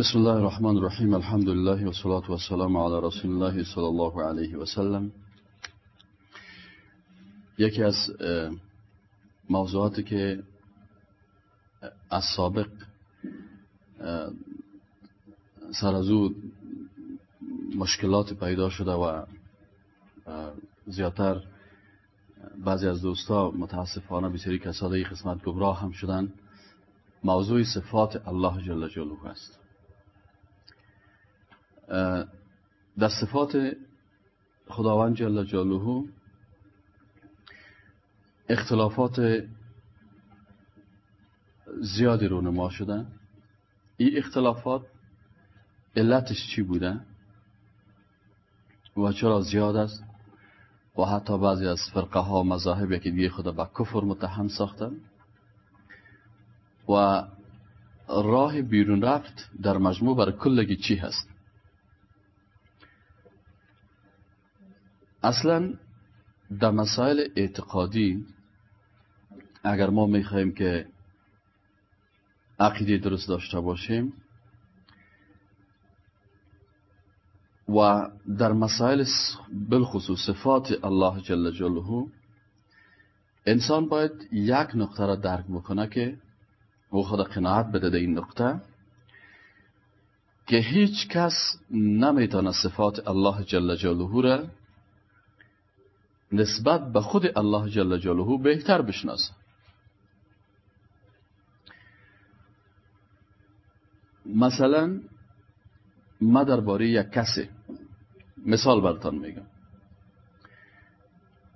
بسم الله الرحمن الرحیم الحمد لله و صلاة و سلام علی رسول الله صلی الله علیه و سلم یکی از موضوعاتی که از سابق سر از او مشکلات پیدا شده و زیادتر بعضی از دوستا متاسفانه بسیاری کسا این قسمت گمراه هم شدن موضوع صفات الله جل جلاله است در صفات خداوند جل جلاله اختلافات زیادی رونما شدن. این اختلافات علتش چی بوده و چرا زیاد است؟ و حتی بعضی از فرقه ها مذاهب که دیگه خدا به کفر متهم ساختن. و راه بیرون رفت در مجموع بر کلگی چی هست؟ اصلا در مسائل اعتقادی اگر ما می‌خواهیم که عقیده درست داشته باشیم و در مسائل بالخصوص صفات الله جل جلاله انسان باید یک نقطه را درک بکنه که او خود قناعت بده این نقطه که هیچ کس نمی‌تونه صفات الله جل جلاله را نسبت به خود الله جل جلاله بهتر بشناسه مثلا ما درباره یک کسی مثال برتان میگم.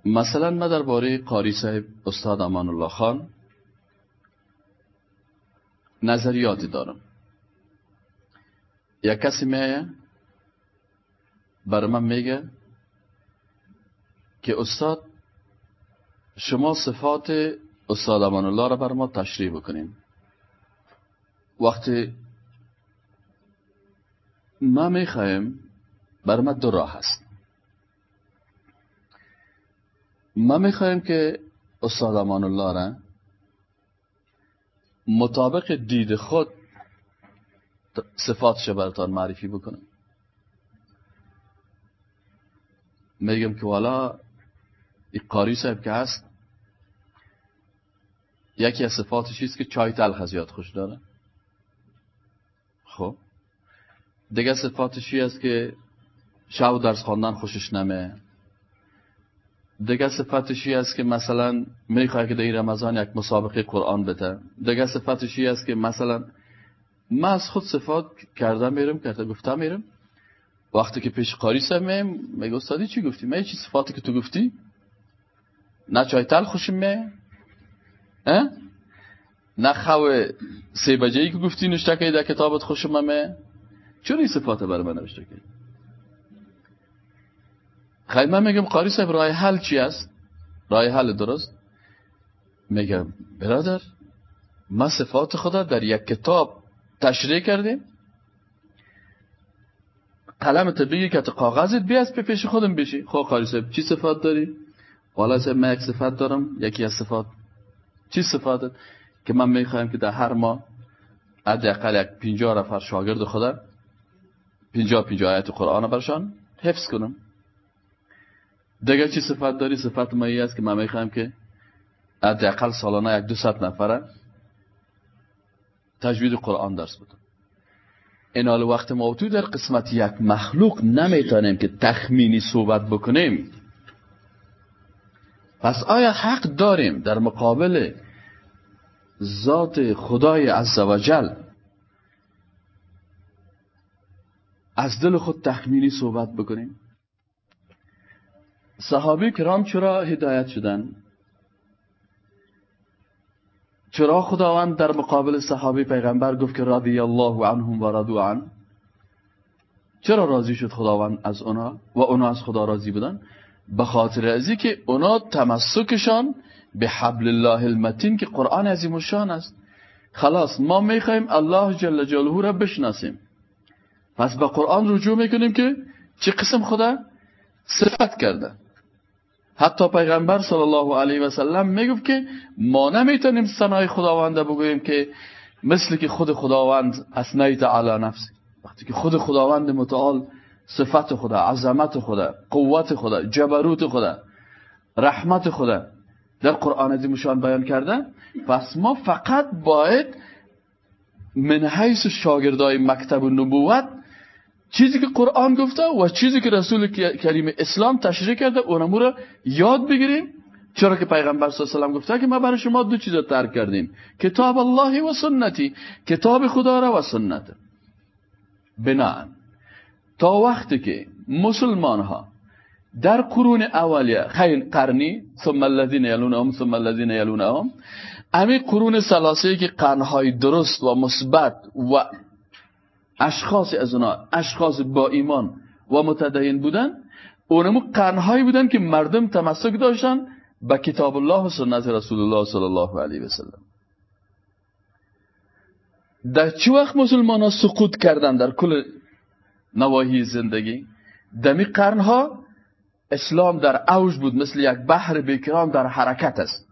مثلا ما درباره قاری صاحب استاد امان الله خان نظریاتی دارم. یک کسی میایه بر من میگه که استاد شما صفات استاد امان الله را بر ما تشریح بکنیم وقتی ما می‌خوایم بر ما دو راه هست. ما می‌خوایم که استاد امان الله را مطابق دید خود صفاتش برتان معرفی بکنم. میگم که والا این قاری صاحب که هست یکی از صفاتش است که چای تلخ از خوش داره؟ خب. دیگه صفاتش است که شب درس خواندن خوشش نمه؟ دیگه صفتشی است که مثلا می‌خواه که در رمضان یک مسابقه قرآن بده؟ دیگه صفتشی است که مثلا من از خود صفات کردم میرم کرده گفتم میرم. وقتی که پیش قاری سم میم میگه استادی چی گفتی؟ من چی صفاتی که تو گفتی؟ چای تل خوشم می نه خو سه بجه که گفتی نشته که در کتابت خوشم می چون این صفات برای من نوشته که خیلی من میگم قاری صاحب راه حل چی است؟ راه حل درست؟ میگم برادر ما صفات خدا در یک کتاب تشریح کردیم. قلم بگی که کاغذت بیاست به پیش خودم بشی. خب قاری صاحب چی صفات داری؟ والا من یک صفات دارم یکی از صفات چی صفاتت که من می‌خوایم که در هر ماه حداقل یک پینجا نفر شاگرد خدا پینجا پینجا آیت قرآن برشان حفظ کنم. دیگه چی صفت داری؟ صفت مایی است که من می‌خوایم که حداقل سالانه یک دو ست نفره تجوید قرآن درس بدم. این حال وقت ما تو در قسمت یک مخلوق نمی‌تونیم که تخمینی صحبت بکنیم. پس آیا حق داریم در مقابل ذات خدای عزوجل از دل خود تخمینی صحبت بکنیم؟ صحابه کرام چرا هدایت شدن؟ چرا خداوند در مقابل صحابه پیغمبر گفت که رضی الله عنهم و رضو عن چرا راضی شد خداوند از اونا و اونا از خدا راضی بودن؟ به خاطر ازی که اونا تمسکشان به حبل الله المتین که قرآن عظیم شان است. خلاص ما می‌خوایم الله جل جلاله را بشناسیم. پس به قرآن رجوع می‌کنیم که چه قسم خدا؟ صفت کرده. حتی پیغمبر صلی الله علیه و سلم می‌گفت که ما نمی‌تونیم سنای خداونده بگوییم که مثل که خود خداوند اسنیت علی نفسی. وقتی که خود خداوند متعال صفت خدا عظمت خدا قوت خدا جبروت خدا رحمت خدا. در قرآن عظیمشان بیان کرده پس ما فقط باید من حیث شاگردای مکتب نبوت چیزی که قرآن گفته و چیزی که رسول کریم اسلام تشریح کرده اونمو رو یاد بگیریم. چرا که پیغمبر صلی الله علیه و گفته که ما برای شما دو چیز ترک کردیم. کتاب الله و سنتی کتاب خدا را و سنت. بناهن تا وقتی که مسلمان ها در قرون اولیه خیلی قرنی ثم الذین یلونهم ثم الذین یلونهم امی قرون سلاسه که قرنهای درست و مثبت و اشخاص از اونا اشخاص با ایمان و متدین بودن اونمو قرنهایی بودن که مردم تمسک داشتن به کتاب الله و سنت رسول الله صلی الله علیه و سلم در چه وقت مسلمان ها سقوط کردن در کل نواحی زندگی. دمی قرنها اسلام در اوج بود مثل یک بحر بیکران در حرکت است.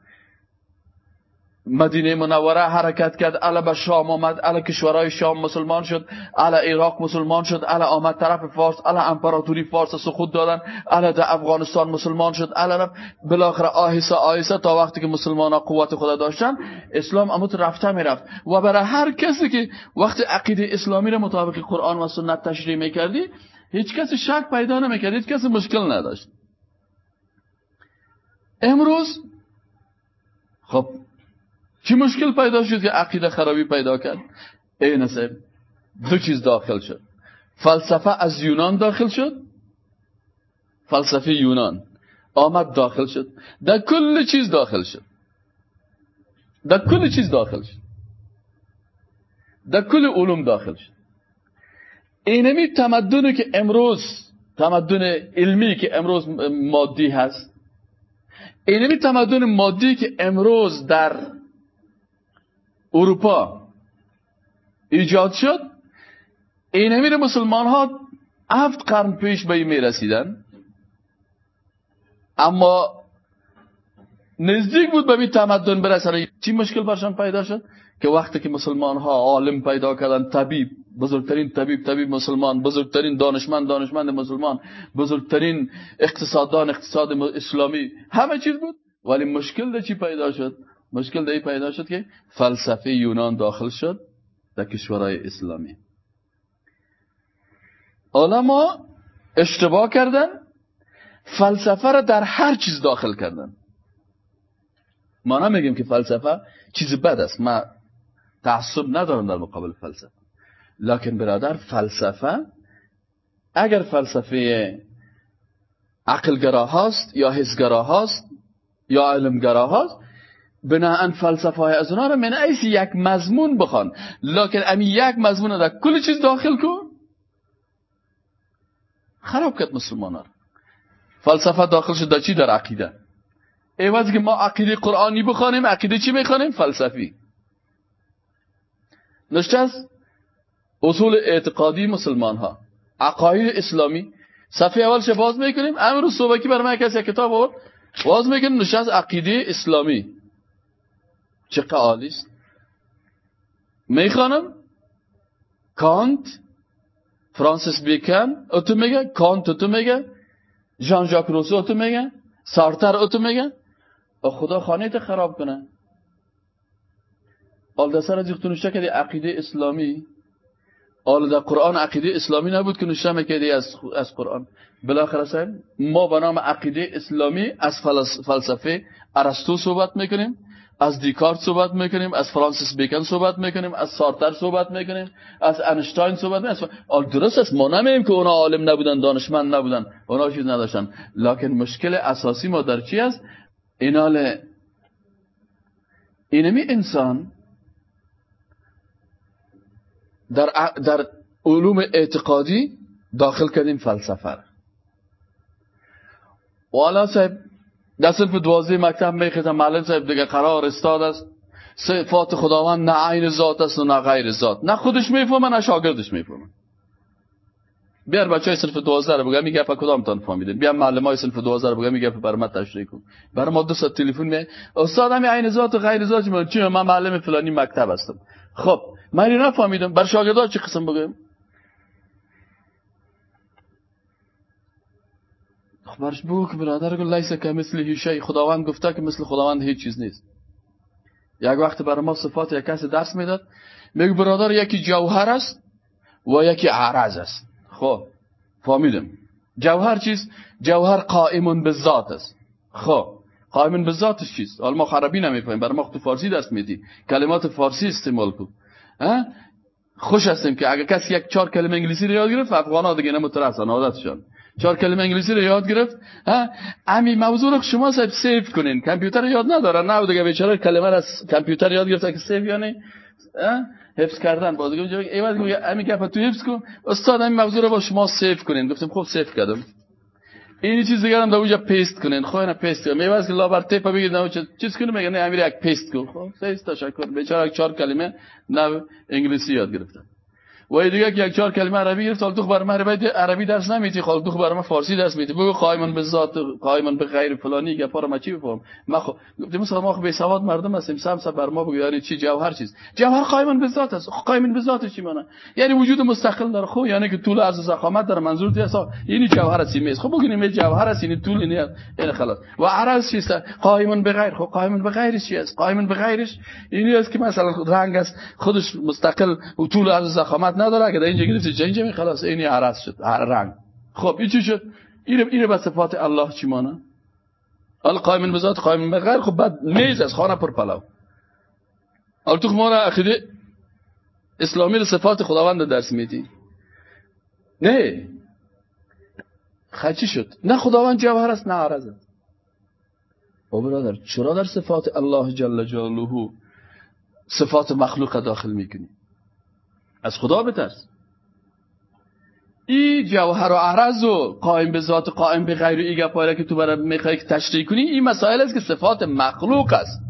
مدینه منوره حرکت کرد الا به شام آمد الا کشورهای شام مسلمان شد الا عراق مسلمان شد الا آمد طرف فارس الا امپراتوری فارس سقوط دادن الا در افغانستان مسلمان شد الا بالاخره آهسته آهسته تا وقتی که مسلمان ها قوت خدا داشتن اسلام اموت رفته می‌رفت. و برای هر کسی که وقت عقیده اسلامی را مطابق قرآن و سنت تشریح می‌کردی هیچ کسی شک پیدا نمی‌کرد هیچ کسی مشکل نداشت. امروز خب چی مشکل پیدا شد که عقیده خرابی پیدا کرد؟ این دو چیز داخل شد. فلسفه از یونان داخل شد. فلسفه یونان آمد داخل شد. در کل چیز داخل شد. در کل چیز داخل شد. در کل علوم داخل شد. اینمی تمدنی که امروز تمدن علمی که امروز مادی هست. اینمی تمدن مادی که امروز در اروپا ایجاد شد. این امیر مسلمان ها هفت قرن پیش به این می رسیدن اما نزدیک بود به این تمدن برسن. چی مشکل برشان پیدا شد؟ که وقتی که مسلمان ها عالم پیدا کردن طبیب بزرگترین طبیب طبیب مسلمان بزرگترین دانشمند دانشمند مسلمان بزرگترین اقتصاددان اقتصاد اسلامی همه چیز بود. ولی مشکل چی پیدا شد؟ مشکل دهی پیدا شد که فلسفه یونان داخل شد در کشورهای اسلامی. علما اشتباه کردن فلسفه را در هر چیز داخل کردن. ما نمیگیم که فلسفه چیز بد است ما تعصب ندارم در مقابل فلسفه. لکن برادر فلسفه اگر فلسفه عقلگرا هاست یا حسگرا هاست یا علمگرا هاست بناهن فلسفه های از اونا رو من ایسی یک مضمون بخوان. لکن امی یک مضمون در کل چیز داخل کن خراب کرد مسلمان ها فلسفه داخل شد در چی در عقیده؟ ایواز که ما عقیده قرآنی بخوانیم عقیده چی می‌خوانیم؟ فلسفی. نشته است اصول اعتقادی مسلمان ها عقاید اسلامی. صفحه اولش باز می‌کنیم؟ امروز صبحکی برای من کسی کتاب آورد؟ باز می‌کنیم نشته عقیده اسلامی. چه عالی است. می‌خوانم کانت فرانسیس بیکن اتو میگه کانت اتو میگه جان ژاک روسو اتو میگه سارتر اتو میگه. خدا خانه خراب کنه. آل دسر از یختو نوشته کردی؟ عقیده اسلامی. آل در قرآن عقیده اسلامی نبود که نوشته می‌کردی از, از قرآن. بالاخره ما به نام عقیده اسلامی از فلسفه ارسطو صحبت می‌کنیم. از دیکارت صحبت می‌کنیم از فرانسیس بیکن صحبت می‌کنیم از سارتر صحبت می‌کنیم از انشتاین صحبت می‌کنیم. درست است ما نمیم که اونا عالم نبودن دانشمند نبودن اونا چیز نداشتن. لکن مشکل اساسی ما در چی است؟ اینال اینمی انسان در, در علوم اعتقادی داخل کردیم فلسفه و حالا صاحب در صنف دوازده مکتب میخیزم. معلم صاحب دیگه قرار استاد است. صفات خداوند نه عین ذات است و نه غیر ذات. نه خودش می‌فهمه نه شاگردش می‌فهمه. بیار بچه های صنف دوازده رو بگم میگه کدام تان فهمیدین بیا معلم های صنف دوازده رو بگم میگه بر من تشریح کن. برای ما دو ساعت تلفن می استاد همین عین ذات و غیر ذات چی من معلم فلانی مکتب هستم. خب من نفهمیدم بر شاگردا چه قسم بگم؟ خب برش بگو که برادر گل لیس که مثل شی خداوند گفته که مثل خداوند هیچ چیز نیست یک وقت برای ما صفات یک کسی درس می‌داد میگه برادر یکی جوهر است و یکی عرض است خب فهمیدم جوهر چیست جوهر قائمون به ذات است خب قائمون به ذاتش چیست حالا ما خرابی نمی‌فهمیم برای ما تو فارسی دست میدی کلمات فارسی استعمال کن خوش هستیم که اگر کسی یک چهار کلمه انگلیسی رو یاد گرفت افغان ها دیگه نمترسن عادتشان چهار کلمه انگلیسی رو یاد گرفت. امی موضوع رو شما سیف سیف کنین. کامپیوتر یاد نداره نه دیگه بیچاره کلمه از کامپیوتر یاد گرفته که سیف یعنی حفظ کردن. باز میگه ایواد میگه امی گپ تو حفظ کن. استاد همین موضوع رو با شما سیف کنین. گفتم خب سیف کردم. این چیز دیگه هم در اونجا پیست کنین. خب پیست کنین. میواز که لابر تیپ بگید نه چیز کنه میگه نه امیر یک پیست کن. خب سه تشکر بیچاره چهار کلمه نه انگلیسی یاد گرفتن. و که یک چهار کلمه عربی گرفت تو برای من عربی درس نمیتی خال تو برای من فارسی درس میتی بگو قائمن به ذات قائمن به غیر فلانی گپا رو ما چی بفهم؟ ما خب گفتم مثلا ما خب سواد مردم هستیم سم سم بر ما بگو یعنی چی؟ جوهر چیز. جوهر قائمن به ذات است. قائمن به ذات چی معنی؟ یعنی وجود مستقل داره خب؟ یعنی که طول از زخامت داره منظور دی اصلا یعنی جوهر است میز. خب بگین جوهر است یعنی طول نه یعنی خلاص. و عرض چیست؟ قائمن به غیر. خب قائمن به غیرش چی است؟ قائمن به غیرش یعنی است که مثلا رنگ است خودش مستقل و طول از زخامت نداره اگه اینجا گرفتی اینجا می خلاص اینی عرض شد رنگ. خب این چی شد؟ اینه اینه به صفات الله چی مانه؟ حالا قائم به ذات قائم به غیر. خب بعد میز از خانه پر پلو. حالا تو ما عقیده اسلامی صفات خداوند درس میدی. نه. خچی شد؟ نه خداوند جوهر است نه عرض است. او برادر چرا در صفات الله جل جلاله صفات مخلوق داخل می‌کنی؟ از خدا بترس. ای جوهر و عرض و قائم به ذات قائم به غیر ای گپاره که تو برای می‌خوای که تشریح کنی این مسائل است که صفات مخلوق است.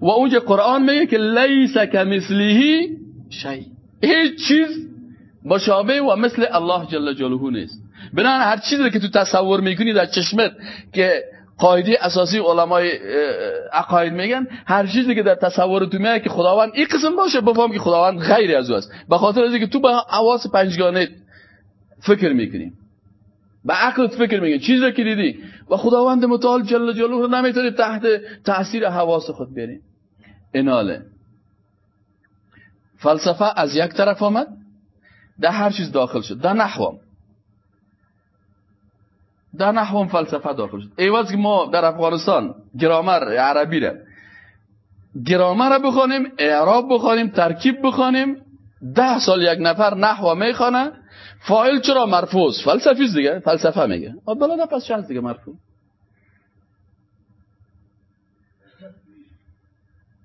و اونجا قرآن میگه که لیس کمثله شی. هیچ چیز مشابه و مثل الله جل جلاله نیست. بنان هر چیزی که تو تصور می‌کنی در چشمت که قاعده اساسی علمای عقاید میگن هر چیزی که در تصور تو که خداوند این قسم باشه بفهم که خداوند غیر از او است. به خاطر اینکه تو با حواس پنجگانه فکر می‌کنی. به عقلت فکر می‌کنی. چیزی که دیدی. و خداوند متعال جل جلاله نمی‌تونی تحت تاثیر حواس خود بیاری اناله. فلسفه از یک طرف آمد در هر چیز داخل شد. در نحوام در نحو فلسفه داخل شد. ایواز که ما در افغانستان گرامر عربی را گرامر را بخوانیم اعراب بخوانیم ترکیب بخوانیم ده سال یک نفر نحو می‌خوانه. فایل چرا مرفوض؟ فلسفی دیگه فلسفه میگه. بلا پس چند دیگه مرفوض.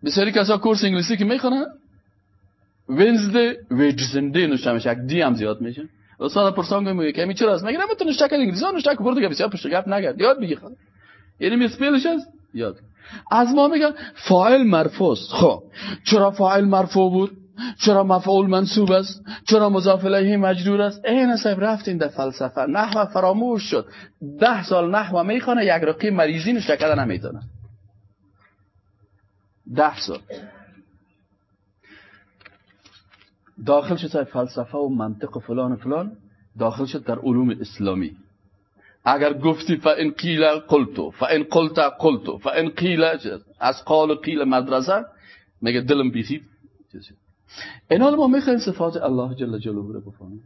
بسیاری کسا کورس انگلیسی که می‌خوانه ونزده ویجزنده نوشته میشه یک دی هم زیاد میشه. استاد پرسان میگه که چرا است مگه نمی‌تونه شکل انگلیسی ها نوشته که برو دیگه بسیار پشت گپ نگرد یاد بگیر یعنی میسپلش است یاد از ما میگن فاعل مرفوع خب چرا فاعل مرفوع بود چرا مفعول منصوب است چرا مضاف الیه مجرور است این صاحب رفتین در فلسفه نحو فراموش شد ده سال نحو می‌خونه یک رقی مریضی نوشته کردن نمی‌تونه ده سال داخل شد فلسفه و منطق و فلان و فلان داخل شد در علوم اسلامی. اگر گفتی فان قیل قلتو فان قلت قلتو فان قیل از قال قیل مدرسه؟ میگه دلم بیخید این ما می‌خوایم صفات الله جل جلاله رو بفهمیم.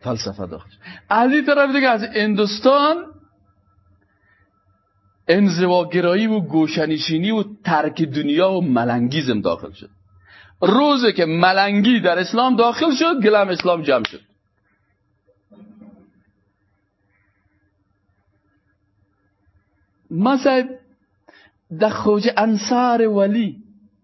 فلسفه داخل از این طرف دیگه از اندوستان انزواگرایی و گوشنشینی و ترک دنیا و ملنگیزم داخل شد. روزی که ملنگی در اسلام داخل شد گلم اسلام جمع شد. صاحب در خوج انصار ولی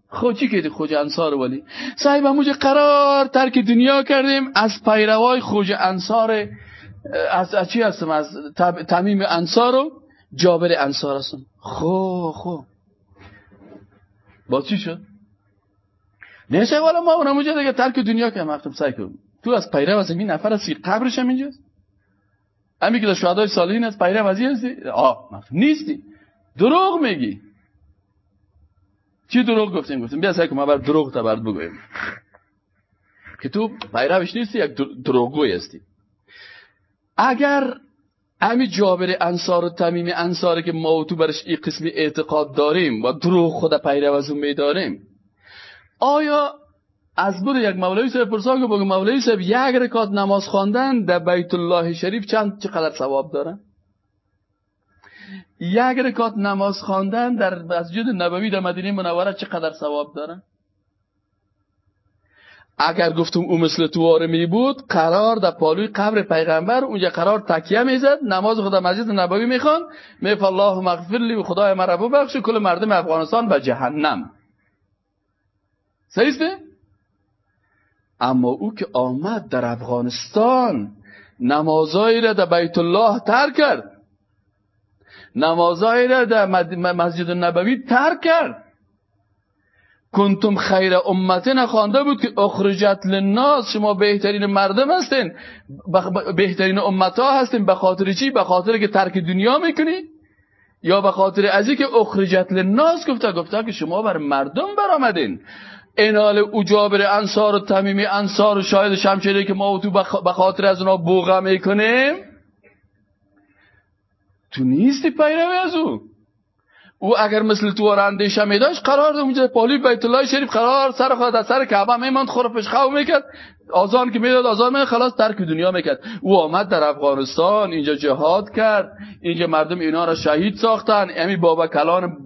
خوچی که خوج انصار ولی؟ صاحب همونجا قرار ترک دنیا کردیم از پیروای خوج انصار از, از چی هستم؟ از تمیم انصار و جابر انصار هستم. خو خو با چی شد؟ نشه والا ما اونم اونجا دیگه ترک دنیا که مختم سعی کنم تو از پیرو از این نفر از قبرش هم اینجاست. امی که شهدای صالحین از پیرو از هستی آه نیستی. دروغ میگی. چی دروغ گفتیم؟ گفتیم بیا که ما بر دروغ تا برد بگویم که تو پیروش نیستی یک دروغگوی هستی. اگر امی جابر انصار و تمیم انصاری که ما تو برش این قسمی اعتقاد داریم و دروغ خود پیرو از اون میداریم آیا از بود یک مولوی صاحب پرسا که بگو مولوی صاحب یک رکات نماز خواندن در بیت الله شریف چند چقدر ثواب دارن یک رکات نماز خواندن در مسجد نبوی در مدینه منوره چقدر ثواب دارن اگر گفتم او مثل تو می بود قرار در پالوی قبر پیغمبر اونجا قرار تکیه می‌زد نماز خود مسجد نبوی می‌خوان میف الله مغفر لی و خدای مرا ببخش کل مردم افغانستان به جهنم. صحیح اما او که آمد در افغانستان نمازایی را در بیت الله ترک کرد. نمازایی را در مسجد نبوی ترک کرد. کنتم خیر امته نخوانده بود که اخرجت للناس شما بهترین مردم هستین. بهترین امت ها هستین به خاطر چی؟ به خاطر که ترک دنیا می‌کنی؟ یا به خاطر ازی که اخرجت للناس گفته گفته که شما بر مردم برآمدین. اینال او جابر انصار و تمیمی انصار و شاید شمشیری که ما تو به خاطر از اونا بوغه می‌کنیم. تو نیستی پیروی از او. او اگر مثل تو اندیشه می داشت قرار اونجا پالی بیت الله شریف قرار سر خود از سر کعبه میماند خورفش خو می‌کرد. آزان که می‌داد آزان می خلاص ترک دنیا می‌کرد. او آمد در افغانستان اینجا جهاد کرد. اینجا مردم اینا را شهید ساختن. امی بابا کلان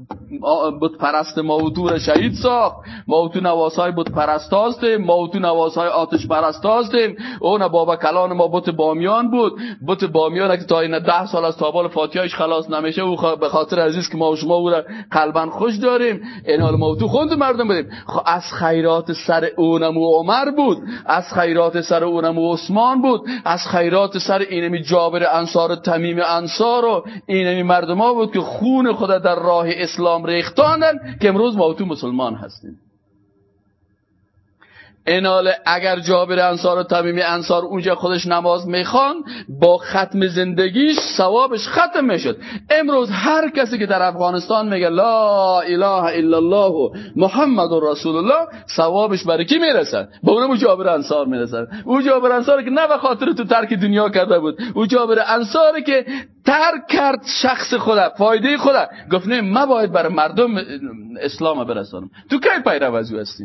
بود پرست ماوتو را شهید ساخت. ماوتو نواسای بود پرست هستیم. ماوتو نواسای آتش پرست هستیم. اون بابا کلان ما بود بامیان بود. بود بامیان که تا این ده سال از تابال فاتحهش خلاص نمیشه او به خاطر عزیز که ما شما او را قلبا خوش داریم این حال ماوتو خوند مردم بدیم خب از خیرات سر اونم و عمر بود. از خیرات سر اونم و عثمان بود. از خیرات سر اینمی جابر انصار تمیم انصار و اینمی مردم ها بود که خون خود در راه اسلام ریختانن که امروز ما تو مسلمان هستیم. ایناله اگر جابر انصار و تمیم انصار اونجا خودش نماز می‌خوان با ختم زندگیش ثوابش ختم می‌شد. امروز هر کسی که در افغانستان میگه لا اله الا الله محمد و رسول الله ثوابش برای کی می‌رسد؟ به اونم جابر انصار می‌رسد. او جابر انصاری که نه به خاطر تو ترک دنیا کرده بود. او جابر انصاری که ترک کرد شخص خدا فایده خدا گفت نه ما باید برای مردم اسلام برسانم. تو کی پیرو از هستی؟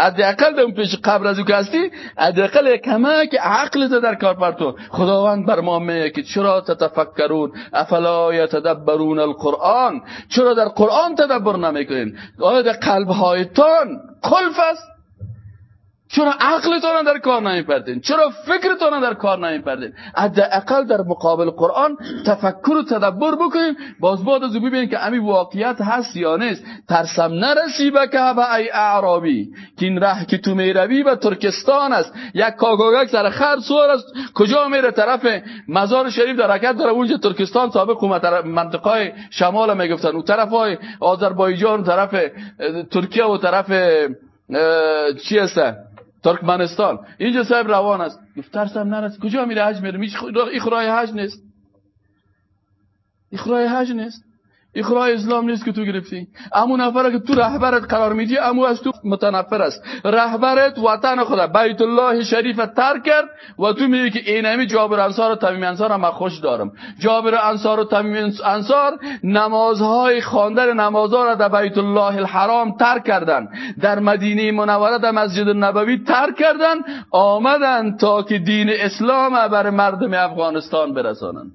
حداقل در اون پیش قبر از او که هستی حداقل کمک عقل در کار پر تو. خداوند بر ما میگه که چرا تتفکرون؟ افلا یتدبرون القرآن؟ چرا در قرآن تدبر نمی‌کنین؟ آیا در قلبهایتان قلف است؟ چرا عقلتان در کار نمیپردین چرا فکرتان در کار نمیپردین اقل در مقابل قرآن تفکر و تدبر بکنیم. باز بعد از ببینیم که امی واقعیت هست یا نیست. ترسم نرسی به که ای اعرابی. که این ره که تو می‌روی به ترکستان است. یک کاگاگک سر خر سوار است. کجا میره طرف مزار شریف در حرکت داره. اونجا ترکستان سابق منطقه شمال می‌گفتن. اون طرف های آذربایجان طرف ترکیه و طرف چی هستن؟ ترکمنستان. اینجا صاحب روان است. گفت ترسم نرس. کجا میره حج میره؟ این حج نیست. این حج نیست. اخراج اسلام نیست که تو گرفتی. امو نفر که تو رهبرت قرار میدی امو از تو متنفر است. رهبرت وطن خدا. بیت الله شریف ترک کرد و تو میگی که اینمی جابر انصار و تمیم انصار هم خوش دارم. جابر انصار و تمیم انصار نمازهای خواندن نمازها را در بیت الله الحرام ترک کردن. در مدینه منوره در مسجد نبوی ترک کردن. آمدن تا که دین اسلام بر مردم افغانستان برسانند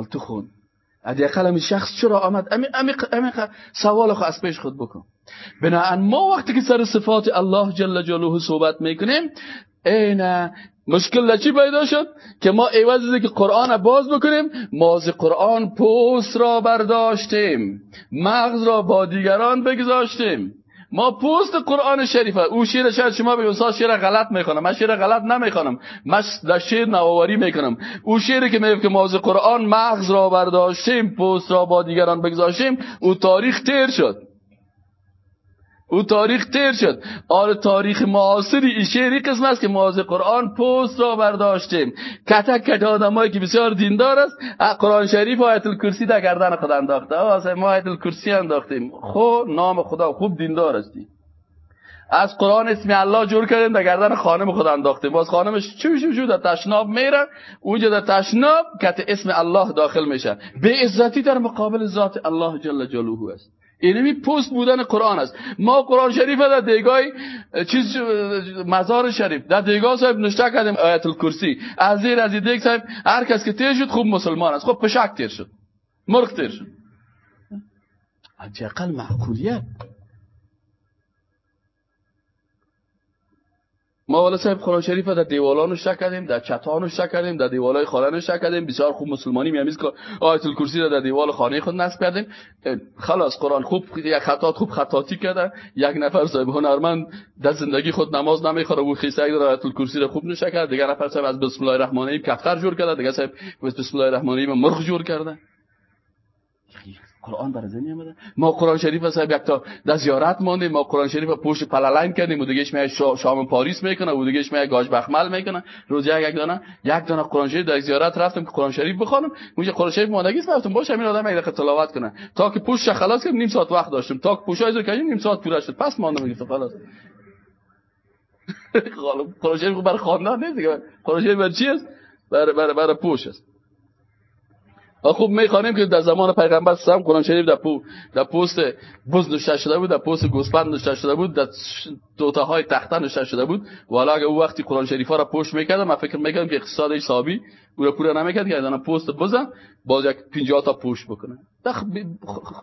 حال تو خون. حداقل همین شخص چرا آمد؟ امی سوال خو از پیش خود بکن. بناهن ما وقتی که سر صفات الله جل جلاله صحبت می‌کنیم اینا مشکل چی پیدا شد؟ که ما عوض که قرآن باز بکنیم ما از قرآن پوست را برداشتیم مغز را با دیگران بگذاشتیم. ما پوست قرآن شریف او شیر شاید شما به اونسا شیر غلط می‌کنم من شیر غلط نمی‌کنم من در شیر نوآوری می‌کنم. او شیری که میگه که ما قرآن مغز را برداشتیم پوست را با دیگران بگذاشتیم او تاریخ تیر شد. او تاریخ تیر شد. آن تاریخ معاصری. این شعری قسم است که ما قرآن پست را برداشتیم. کتک کت آدمایی که بسیار دیندار است. قرآن شریف آیت الکرسی در گردن خود انداخته. ما آیت الکرسی انداختیم. خب نام خدا خوب دیندار هستی از قرآن اسم الله جور کردیم در گردن خانم خود انداختیم. باز خانمش چو چو چو در تشناب میره اونجا در تشناب کت اسم الله داخل میشه. به عزتی در مقابل ذات الله جل جلاله است. اینمی پست بودن قرآن است. ما قرآن شریف در دیگاه چیز مزار شریف در دیگاه صاحب نشته کردیم آیت الکرسی از زیر از دیگ صاحب هر کس که تیر شد خوب مسلمان است. خب پشک تیر شد. مرغ تیر شد. حداقل معقولیت. ما والا صاحب قرآن شریف در دیوالان نشته کردیم در چتان نشته کردیم در دیوالای خانه نشته کردیم. بسیار خوب مسلمانی میامیز که آیت الکرسی را در دیوال خانه خود نصب کردیم. خلاص قرآن خوب یک خطات خوب خطاتی کرده. یک نفر صاحب هنرمند در زندگی خود نماز نمی‌خوره و خیسه در آیت الکرسی را خوب نشه کرد. دیگر نفر صاحب از بسم الله الرحمن الرحیم کفتر جور کرده. دیگر صاحب بسم الله الرحمن الرحیم مرغ جور کرده. قرآن برای زنی آمده ما قرآن شریف صاحب یک تا در زیارت ماندیم. ما قرآن شریف پشت پلالین کردیم. و دیگهش می شام پاریس می‌کنه. و دیگهش می گاج بخمل می‌کنه. روز یک دانه یک دانه قرآن شریف در زیارت رفتم که قرآن شریف بخونم اونجا قرآن شریف ماندگی رفتم باشه همین آدم یک تلاوت کنه. تا که پوش خلاص کردیم. نیم ساعت وقت داشتم تا که پوشای رو کردیم نیم ساعت پوره شد. پس ماندم دیگه خلاص. قرآن شریف برای خواندن نیست قرآن شریف برای چی است؟ برای برای برای پوش است. خوب می‌خوانیم که در زمان پیغمبر سلام قرآن شریف در, پو در پوست بز نشته شده بود در پوست گوسفند نشته شده بود در دوتا های تخته نشته شده بود. والا اگه او وقتی قرآن شریف ها را پشت می‌کردم من فکر می‌کردم که اقتصاد حسابی او را پوره نمی‌کرد که پوست بزن باز یک 50 تا پوش بکنه. در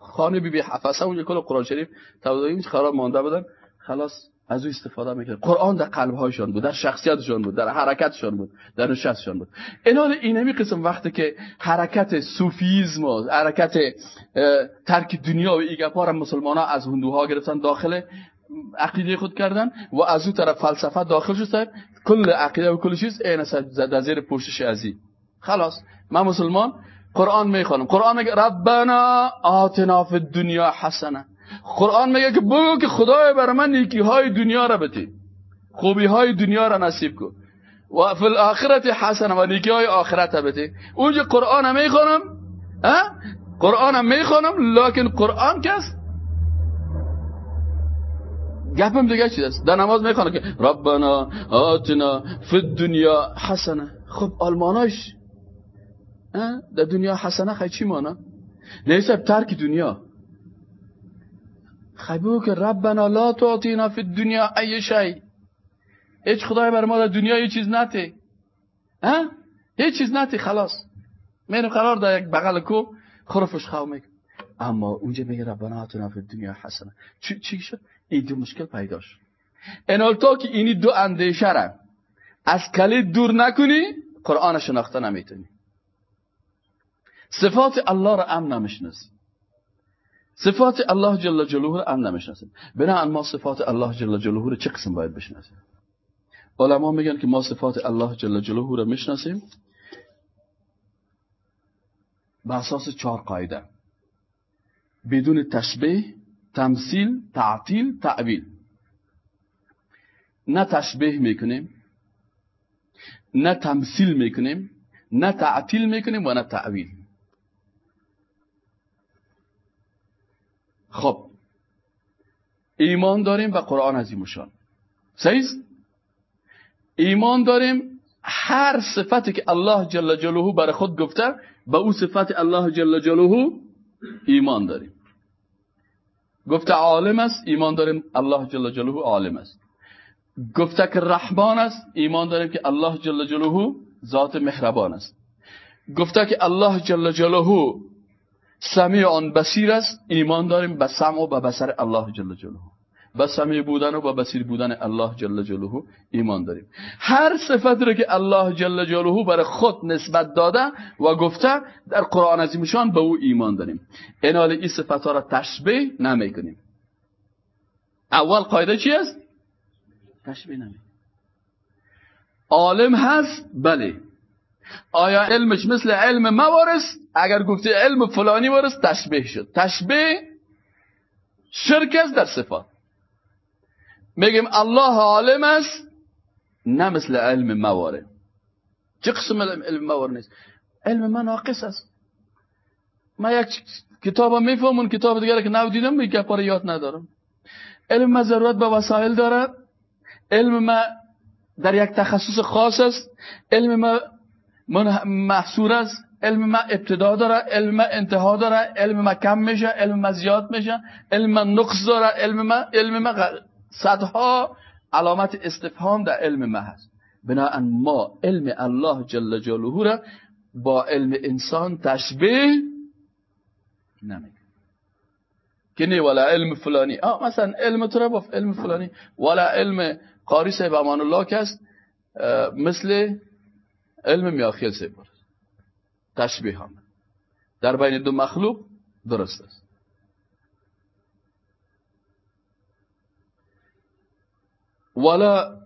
خانه بی بی حفصه اونجا کل قرآن شریف این خراب مانده بودن. خلاص. از او استفاده می‌کرد. قرآن در قلبهایشان بود در شخصیتشان بود در حرکتشان بود در نشستشان بود. اینال اینمی قسم وقتی که حرکت صوفیزم و حرکت ترک دنیا و ایگپا را مسلمان ها از هندوها گرفتن داخل عقیده خود کردن و از او طرف فلسفه داخل شد. کل عقیده و کل چیز این در زیر پوشش ازی خلاص من مسلمان قرآن می‌خوانم. قرآن میگه ربنا آتنا فی الدنیا حسنه قرآن میگه که بگو که خدای بر من نیکی های دنیا را بده خوبی های دنیا را نصیب کن. و فی الاخرت حسن و نیکی های آخرت بده اونجا قرآن هم می‌خونم قرآن هم می‌خونم لیکن قرآن کس؟ گپم دیگه چیز است؟ در نماز می‌خوانم که ربنا آتنا فی الدنیا حسنه. خب آلماناش در دنیا حسنه خیلی چی مانا؟ نیست ترک دنیا. خبو که ربنا لا تعطینا فی الدنیا ای شی. هیچ خدای بر ما در دنیا یه چیز نته. ها؟ هیچ چیز نته خلاص. میرم قرار در یک بغل کو خرفش خواهم میکن اما اونجا میگه ربنا آتنا فی الدنیا حسنه. چی, چی شد؟ این دو مشکل پیدا شد. انال تا که اینی دو اندیشه را از کلید دور نکنی قرآن شناخته نمی‌تونی. صفات الله را ام نمی‌شناسی. صفات الله جل جلاله رو هم نمی‌شناسیم بنابراین ما صفات الله جل جلاله رو چه قسم باید بشناسیم علما میگن که ما صفات الله جل جلاله رو می‌شناسیم به اساس چهار قاعده بدون تشبیه تمثیل تعطیل تعویل نه تشبیه می‌کنیم نه تمثیل می‌کنیم نه تعطیل می‌کنیم و نه تعویل خب. ایمان داریم و قرآن عظیمشان. صحیح؟ ایمان داریم هر صفتی که الله جل جلاله برای خود گفته به او صفت الله جل جلاله ایمان داریم. گفته عالم است ایمان داریم الله جل جلاله عالم است. گفته که رحمان است ایمان داریم که الله جل جلاله ذات مهربان است. گفته که الله جل جلاله سمیع آن بسیر است. ایمان داریم به سمع و به بسر الله جل جلاله. به سمیع بودن و به بسیر بودن الله جل جلاله ایمان داریم. هر صفت رو که الله جل جلاله برای خود نسبت داده و گفته در قرآن عظیمشان به او ایمان داریم. اینال این صفت ها را تشبیه نمی کنیم اول قاعده چی است؟ تشبیه نمی عالم هست؟ بله. آیا علمش مثل علم موارث اگر گفته علم فلانی وارث تشبیه شد. تشبیه شرک در صفات. میگیم الله عالم است نه مثل علم مواره چه قسم علم مواره نیست؟ علم من ناقص است. ما یک کتاب می‌فهمم اون کتاب دیگر که نو دیدم یک پر یاد ندارم. علم ما ضرورت به وسایل دارد. علم ما در یک تخصص خاص است. علم ما محصور است علم ما ابتدا داره علم ما انتها داره علم ما کم میشه علم ما زیاد میشه علم ما نقص داره علم ما علم ما صدها علامت استفهام در علم ما هست. بنابراین ما علم الله جل جلاله را با علم انسان تشبیه نمی‌کنیم. که نه ولا علم فلانی. آه مثلا علم تو را علم فلانی. ولا علم قاری صاحب امان الله که مثل علم میاخیل صاحب تشبیه هم. در بین دو مخلوق درست است. ولا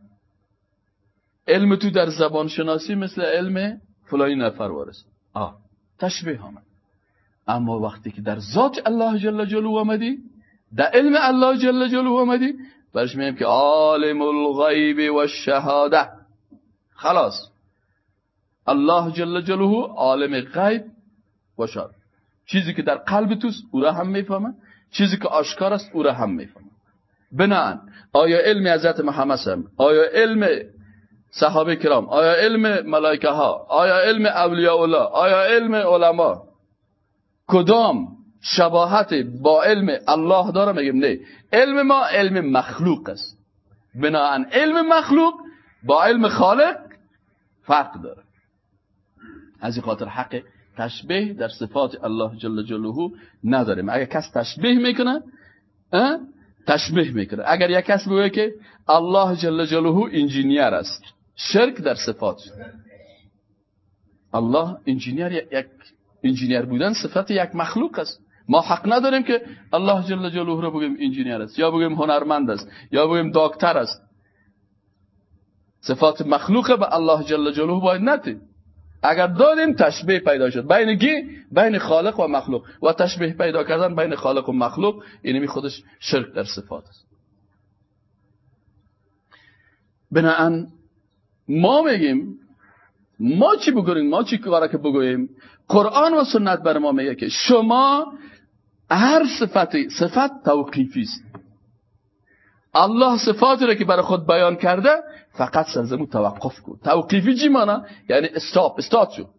علم تو در زبان شناسی مثل علم فلانی نفر وارست آه تشبیه هم. اما وقتی که در ذات الله جل جلاله آمدی در علم الله جل جلاله آمدی برش میگیم که عالم الغیب و الشهاده خلاص. الله جل جلاله عالم غیب شهاده چیزی که در قلب توست او را هم می‌فهمه. چیزی که آشکار است او را هم می‌فهمه. بنان آیا علم حضرت محمد آیا علم صحابه کرام آیا علم ملائکه ها آیا علم اولیاء الله آیا علم علما؟ کدام شباهت با علم الله داره میگیم؟ نه. علم ما علم مخلوق است. بناهن علم مخلوق با علم خالق فرق داره. از این خاطر حق تشبیه در صفات الله جل جلاله نداریم. اگر کس تشبیه می‌کنه تشبیه می‌کنه. اگر یک کس بگه که الله جل جلاله انجینیر است شرک در صفات. الله انجینیر یک انجینیر بودن صفت یک مخلوق است. ما حق نداریم که الله جل جلاله رو بگیم انجینیر است یا بگیم هنرمند است یا بگیم دکتر است. صفات مخلوق به الله جل جلاله باید ندیم اگر دادیم تشبیه پیدا شد. بین گی بین خالق و مخلوق. و تشبیه پیدا کردن بین خالق و مخلوق اینمی خودش شرک در صفات است. بناهن ما میگیم ما چی بگوییم؟ ما چی کاره که بگوییم؟ قرآن و سنت بر ما میگه که شما هر صفتی صفت توقیفی است. الله صفاتی را که برای خود بیان کرده فقط سرزمو توقف کن. توقیفی چی مانا؟ یعنی استاپ استاپ شو.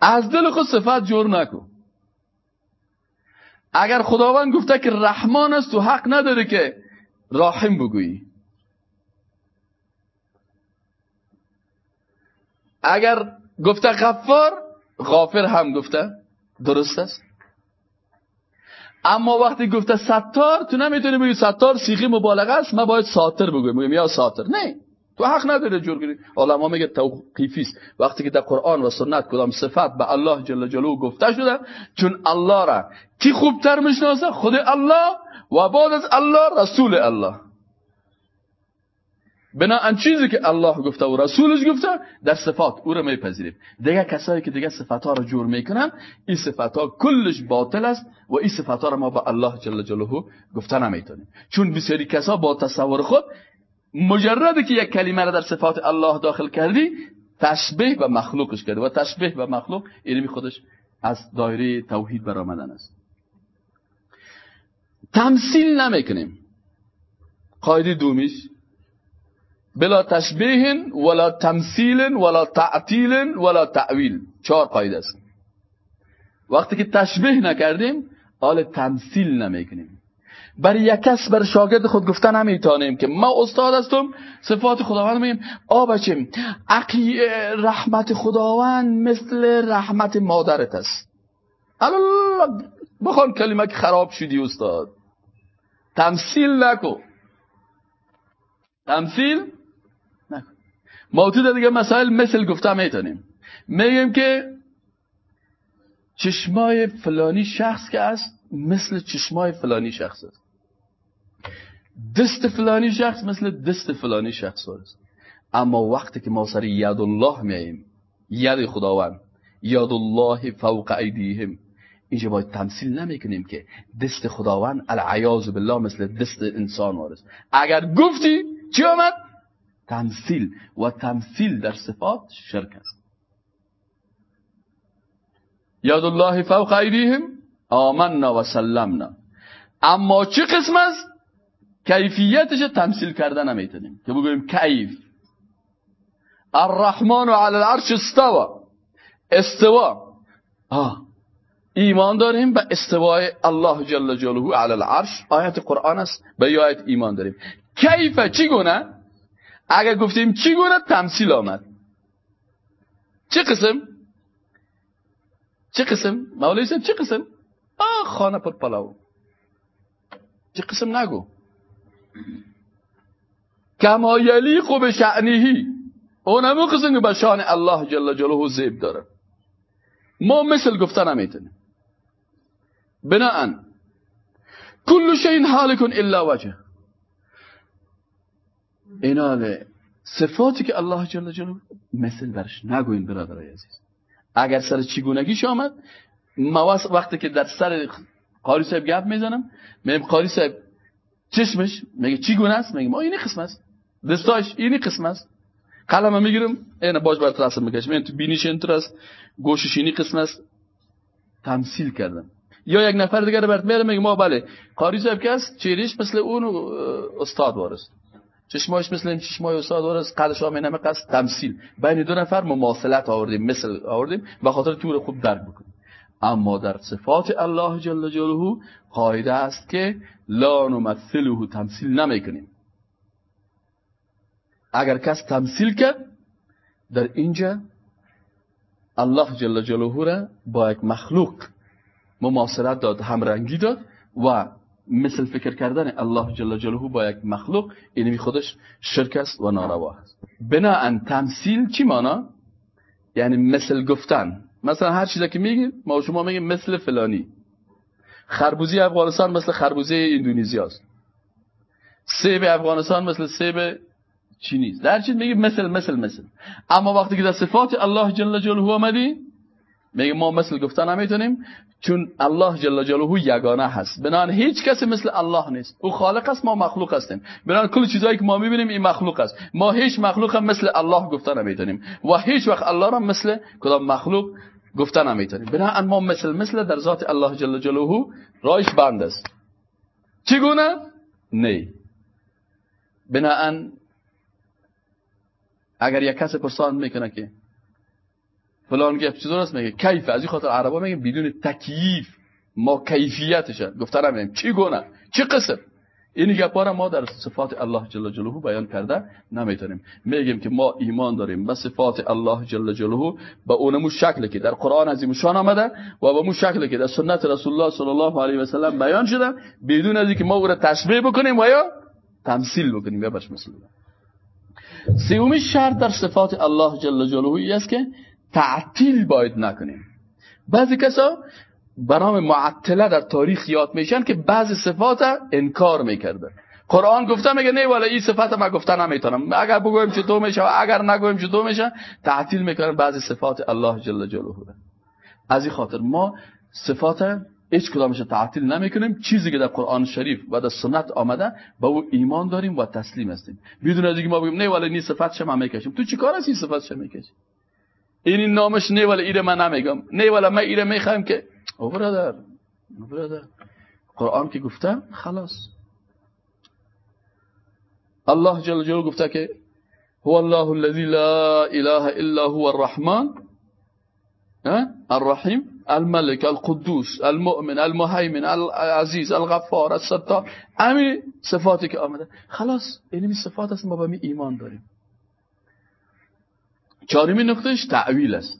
از دل خود صفت جور نکن. اگر خداوند گفته که رحمان است تو حق نداره که راحم بگویی. اگر گفته غفار غافر هم گفته درست است. اما وقتی گفته ستار تو نمی‌تونی بگی ستار سیخی مبالغه است ما باید ساتر بگویم. بگیم یا ساتر نه. تو حق نداره جور کنی علما میگه توقیفی است. وقتی که در قرآن و سنت کدام صفت به الله جل جلاله گفته شده چون الله را کی خوبتر می‌شناسه؟ خود الله و بعد از الله رسول الله. بنا چیزی که الله گفته و رسولش گفته در صفات او را میپذیریم. دیگه کسایی که دیگه صفات ها را جور می‌کنن این صفات ها کلش باطل است و این صفات ها را ما به الله جل جلاله گفته نمی‌تونیم. چون بسیاری کسا با تصور خود مجرد که یک کلمه را در صفات الله داخل کردی تشبیه به مخلوقش کرده و تشبیه به مخلوق اینمی خودش از دایره توحید برآمدن است. تمثیل نمی‌کنیم. قاعده دومیش بلا تشبیه ولا تمثیل ولا تعطیل ولا تعویل. چهار قاعده است. وقتی که تشبیه نکردیم حال تمثیل نمی‌کنیم. بر یک کس بر شاگرد خود گفتن نمی‌تونیم که ما استاد هستم صفات خداوند میگیم. آ بچیم عقی رحمت خداوند مثل رحمت مادرت است. الله بخوان کلمه که خراب شدی استاد. تمثیل نکو تمثیل نکن. تو دیگه مسائل مثل گفته می‌تونیم میگیم که چشمای فلانی شخص که است مثل چشمای فلانی شخص است. دست فلانی شخص مثل دست فلانی شخص است. اما وقتی که ما سر یاد الله میاییم ید خداوند یاد الله فوق ایدیهم اینجا باید تمثیل نمی‌کنیم که دست خداوند العیاذ بالله مثل دست انسان وارد اگر گفتی چی آمد؟ تمثیل و تمثیل در صفات شرک است. یاد الله فوق ایدیهم آمنا و سلمنا. اما چه قسم است؟ کیفیتش تمثیل کردن نمی‌تونیم که بگویم کیف. الرحمن علی العرش استوا استوا آه. ایمان داریم به استوای الله جل جلاله علی العرش. آیت قرآن است. به آیت ایمان داریم. کیف چگونه اگر گفتیم چگونه تمثیل آمد؟ چه قسم؟ چه قسم؟ مولوی صاحب چه قسم؟ آه خانه پر پلاو. چه قسم نگو. کما یلیق به شعنیهی اونمو قسم که به شان الله جل جلاله زیب داره. ما مثل گفتن نمی‌تونیم. بناء كل شيء حالك الا وجه. اینا صفاتی که الله جل جلاله مثل برش. نگوین برادرای عزیز. اگر سر چگونگیش آمد ما وقتی که در سر قاری صاحب گپ می‌زنم میگم قاری صاحب چشمش میگه چگونه است؟ میگم اینی قسم است. دستاش اینی قسم است. قلم می‌گیرم اینا باش بر رسم می‌کشم. این تو بینیش اینطور است گوشش اینی قسم است. تمثیل کردم. یا یک نفر دیگر برات میگه ما بله قاری صاحب که است مثل اون استاد وارست چشماش مثل این چشمای استاد وارست قدش هم اینمه قصد تمثیل. بین دو نفر مماثلت آوردیم مثل آوردیم به خاطر طور خوب درک بکنیم. اما در صفات الله جل جلاله قاعده است که لا نمثله تمثیل نمی‌کنیم. اگر کس تمثیل کرد در اینجا الله جل جلاله را با یک مخلوق مماثلت داد همرنگی داد و مثل فکر کردن الله جل جلاله با یک مخلوق اینمی خودش شرک است و ناروا است. بنا تمثیل چی مانا؟ یعنی مثل گفتن. مثلا هر چیزی که میگیم ما شما میگیم مثل فلانی. خربوزی افغانستان مثل خربوزی اندونزیا است سیب افغانستان مثل سیب چینی در چیز میگیم مثل مثل مثل. اما وقتی که در صفات الله جل جلاله آمدی میگه ما مثل گفتن نمی‌تونیم چون الله جل جلاله یگانه هست. بنان هیچ کسی مثل الله نیست. او خالق است ما مخلوق هستیم. بنان کل چیزایی که ما می‌بینیم این مخلوق است. ما هیچ مخلوق هم مثل الله گفتن نمی‌تونیم. و هیچ وقت الله را مثل کدام مخلوق گفتن نمی‌تونیم. بنان ما مثل مثل در ذات الله جل جلاله رایش بند است. چگونه؟ نه بنان اگر یک کس پرسان می‌کنه که فلان گفت چطور است میگه. کیف. از این خاطر عربا میگه بدون تکییف. ما کیفیتش گفتن نمیم چی گونه چی قسم؟ این گپا ما در صفات الله جل جلاله بیان کرده نمی‌تونیم. میگیم که ما ایمان داریم به صفات الله جل جلاله به اونمو شکلی که در قرآن عظیم شان آمده و به مو شکلی که در سنت رسول الله صلی الله علیه و سلم بیان شده. بدون از اینکه ما او را تشبیه بکنیم و یا تمثیل بکنیم. یا باش مثل سومی شرط در صفات الله جل جلاله است که تعطیل باید نکنیم. بعضی کسا برام معطله در تاریخ یاد میشن که بعضی صفات انکار می‌کرده. قرآن گفته میگه نه ولی این صفات ما گفته نمی‌تونم. اگر بگویم چطور میشه و اگر نگویم چطور میشه تعطیل می‌کنن بعضی صفات الله جل جلاله. از این خاطر ما صفات هیچ کدامش تعطیل نمی‌کنیم. چیزی که در قرآن شریف و در سنت آمده با او ایمان داریم و تسلیم هستیم. بدون از اینکه ما بگیم نه ولی این صفات شما می‌کشیم تو چیکار هستی صفات شما می‌کشی؟ این نامش نه ولی ایره من نمیگم. نه ولی من ایره می‌خوایم که او برادر برادر. قرآن که گفته خلاص. الله جل جلاله گفته که هو الله الذي لا اله الا هو الرحمن الرحیم الملك القدوس المؤمن المهيمن العزيز الغفار الستار. همین صفاتی که آمده. خلاص این صفات است ما به ایمان داریم. چهارمین نقطهش تعویل است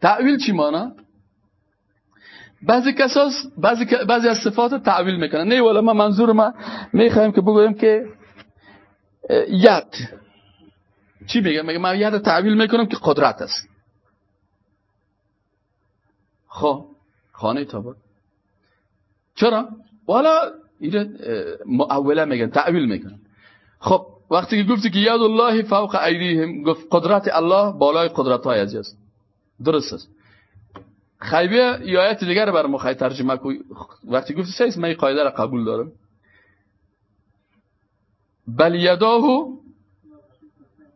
تعویل چی مانا؟ بعضی کساس بعضی, بعضی از صفات تعویل می‌کنن نه ولی ما منظور ما می‌خوایم که بگویم که ید چی میگه میگه من ید تعویل می‌کنم که قدرت است خب خانه تابت چرا؟ والا اینجا معوله میگن تعویل می‌کنن خب وقتی که گفتی که یاد الله فوق ایدیهم گفت قدرت الله بالای قدرت های عزیز درست است. خیبه یا آیت دیگر بر ما ترجمه کو وقتی گفتی سیس من قاعده را قبول دارم. بل یداه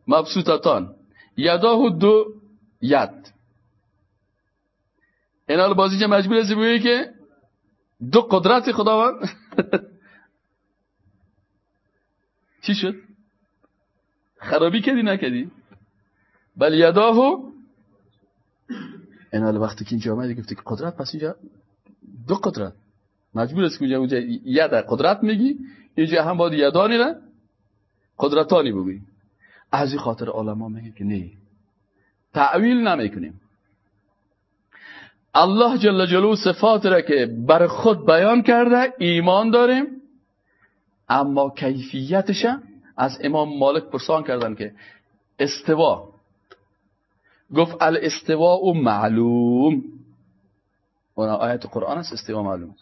مبسوطتان. یداه دو ید. این حال بازی مجبور است بگویی که دو قدرت خداوند. چی شد؟ خرابی کردی نکردی؟ بل یداه این حال وقتی که اینجا آمدی گفتی که قدرت پس اینجا دو قدرت. مجبور است که اونجا اونجا ید قدرت میگی اینجا هم باید یدانی نه قدرتانی بگویی. از این خاطر علما میگه که نه. تعویل نمی‌کنیم. الله جل جلو صفات را که بر خود بیان کرده ایمان داریم اما کیفیتش از امام مالک پرسان کردن که استوا. گفت الاستواء معلوم. و آیت قرآن است استوا معلوم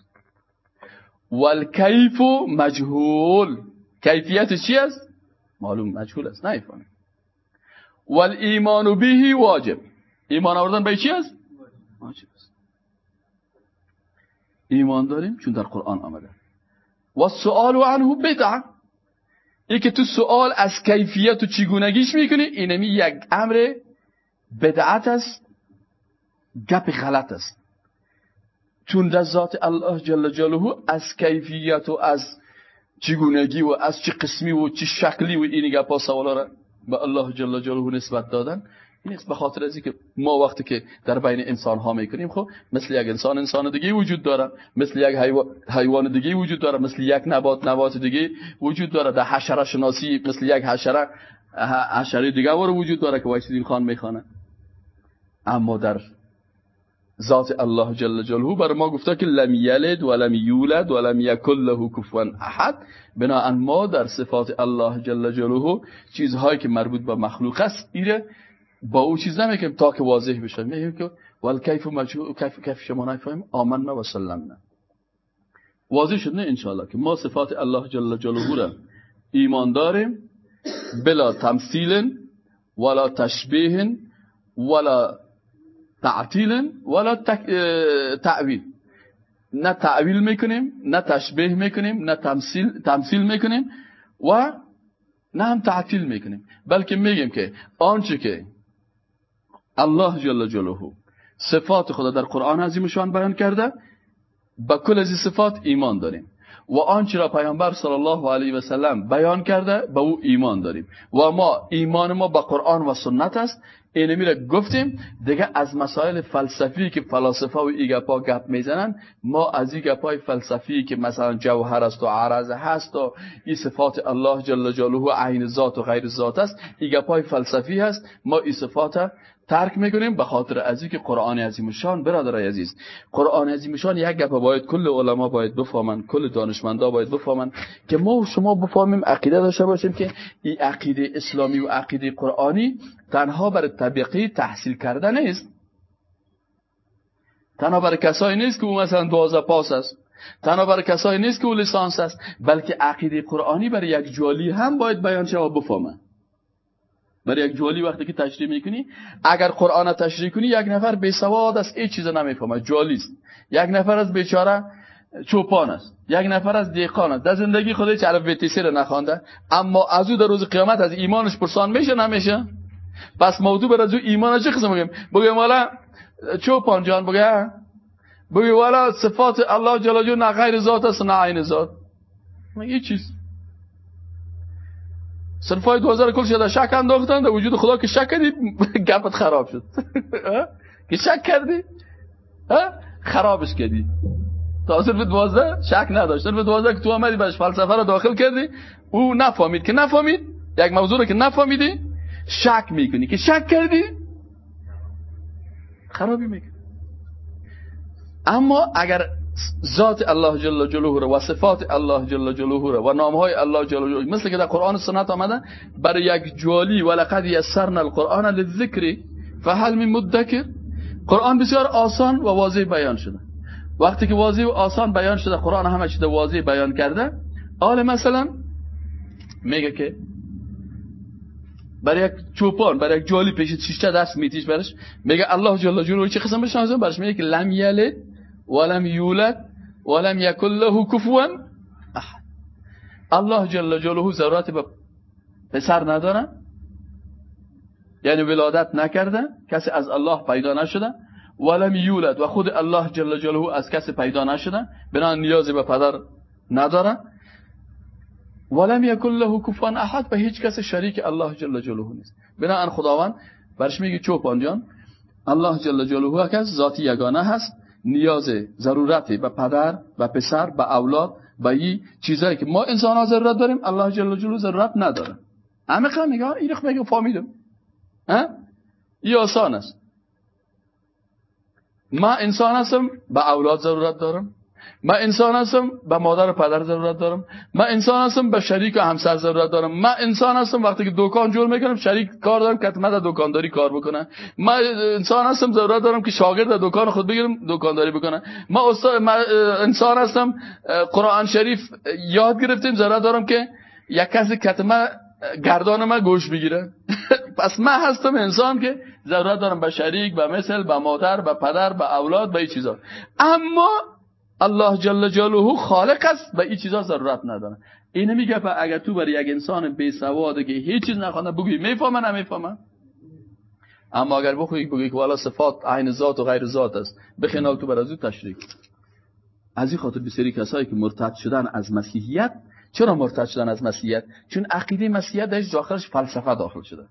والکیف مجهول. کیفیت چی است؟ معلوم مجهول است نفهمید والایمان به واجب. ایمان آوردن به چی است؟ واجب است. ایمان داریم چون در قرآن آمده. و سؤال عنه بدعه ای که تو سوال از کیفیت و چگونگیش می‌کنی اینمی یک امر بدعت است گپ غلط است. چون در ذات الله جل جلاله از کیفیت و از چگونگی و از چه قسمی و چه شکلی و این گپا سوالا را به الله جل جلاله نسبت دادن. این است به خاطر از که ما وقتی که در بین انسان ها می‌کنیم خب مثل یک انسان انسان دیگه وجود داره. مثل یک حیوان دیگه وجود داره. مثل یک نبات نبات دیگه وجود داره. در حشره شناسی مثل یک حشره حشره دیگه وجود داره که وایس خان می‌خوانه. اما در ذات الله جل جلاله بر ما گفته که لم یلد و لم یولد و لم یکن له کفوا احد. بناءً ما در صفات الله جل جلاله چیزهایی که مربوط به مخلوق است ایره با او چیز نمی‌کنیم تا که واضح بشه. میگیم که ول کیف مجهول کیف کیف شما نفهمیم. آمنا و سلمنا. واضح شد نه انشاءالله که ما صفات الله جل جلاله را ایمان داریم. بلا تمثیل ولا تشبیه ولا تعطیل ولا تعویل. نه تعویل می‌کنیم نه تشبیه می‌کنیم نه تمثیل تمثیل می‌کنیم و نه هم تعطیل می‌کنیم. بلکه میگیم که آنچه که الله جل جلاله. صفات خدا در قرآن عظیمشان بیان کرده. با کل از صفات ایمان داریم. و آنچه را پیامبر صلی الله علیه و سلم بیان کرده به او ایمان داریم. و ما ایمان ما به قرآن و سنت است. اینمی را گفتیم دیگه از مسائل فلسفی که فلاسفه و ایگپا گپ می‌زنن ما از این گپای فلسفی که مثلا جوهر است و عرض هست و این صفات الله جل جلاله عین ذات و غیر ذات است ایگپای فلسفی هست ما این صفات ترک می‌کنیم. به خاطر از که قرآن عظیم شان برادر عزیز قرآن عظیم شان یک گپ باید کل علما باید بفهمن کل دانشمندا باید بفهمن که ما و شما بفهمیم عقیده داشته باشیم که این عقیده اسلامی و عقیده قرآنی تنها بر طبقه تحصیل کردن نیست. تنها بر کسایی نیست که او مثلا دوازه پاس است. تنها بر کسایی نیست که او لیسانس است. بلکه عقیده قرآنی بر یک جوالی هم باید بیان شود بفهمن. برای یک جوالی وقتی که تشریح می‌کنی اگر قرآن تشریح کنی یک نفر بی سواد است این چیز نمی‌فهمه. جوالی است. یک نفر از بیچاره چوپان است. یک نفر از دیقان است. در زندگی خودش الف بیتیسی رو نخوانده. اما از او در روز قیامت از ایمانش پرسان میشه نمیشه؟ پس موضوع بر از او ایمان چه قسم بگیم؟ بگیم والا چوپان جان بگه بگیم والا صفات الله جل جلاله نه غیر ذات است نه عین ذات. یه چیز. صرفای 2000 کل شده شک انداختن در وجود خدا که شک کردی گپت خراب شد. که شک کردی؟ خرابش کردی. تا صرف دوازده شک نداشت. صرف دوازده که تو آمدی بهش فلسفه رو داخل کردی او نفهمید. که نفهمید؟ یک موضوع رو که نفهمیدی شک می‌کنی. که شک کردی؟ خرابی می‌کنی. اما اگر ذات الله جل جلاله و صفات الله جل جلاله و نامهای الله جل جلاله. مثل که در قرآن و سنت آمده برای یک جوالی ولقد یسرنا القرآن للذکر فهل من مدکر. قرآن بسیار آسان و واضح بیان شده. وقتی که واضح و آسان بیان شده قرآن همه چیز واضح بیان کرده. آل مثلا میگه که برای یک چوپان برای یک جالی پیش شیشه دست میتیش برش میگه الله جل جلاله چه قسم بشناسه برش میگه که لم یلد ولم یولد ولم یکن له کفوا احد الله جل جلاله ضرورت به پسر نداره. یعنی ولادت نکرده. کسی از الله پیدا نشده. ولم یولد و خود الله جل جلاله از کسی پیدا نشده. بنا نیازی به پدر نداره. ولم یکن له کفوا احد. به هیچ کس شریک الله جل جلاله نیست. بنا خداوند برش میگه چوپان جان. الله جل جلاله کس ذاتی یگانه هست. نیاز ضرورتی به پدر و پسر به اولاد به این چیزایی که ما انسان ها ضرورت داریم الله جل جلاله ضرورت نداره. عمیقا میگه این رخ میگه فهمیدم. ها؟ این آسان است. ما انسان هستم به اولاد ضرورت دارم. من انسان هستم به مادر و پدر ضرورت دارم. من انسان هستم به شریک و همسر ضرورت دارم. من انسان هستم وقتی که دکان جور می‌کنم شریک کار دارم که من در دکانداری کار بکنم من انسان هستم ضرورت دارم که شاگرد در دکان خود بگیرم دکانداری بکنم من استاد انسان هستم قرآن شریف یاد گرفتیم ضرورت دارم که یک کسی کتمه گردان ما گوش بگیره پس من هستم انسان که ضرورت دارم به شریک به مثل به مادر به پدر به اولاد به این چیزا. اما الله جل جلاله خالق است به این چیزا ضرورت نداره. اینو میگه اگر تو برای یک انسان بی سواده که هیچ چیز نخوانده بگی می‌فهمه نمی‌فهمه. اما اگر بخوی بگی که والا صفات عین ذات و غیر ذات است. بخینال تو بر از تشریک. از این خاطر بسیاری کسایی که مرتد شدن از مسیحیت چرا مرتد شدن از مسیحیت؟ چون عقیده مسیحیت داخلش فلسفه داخل شده.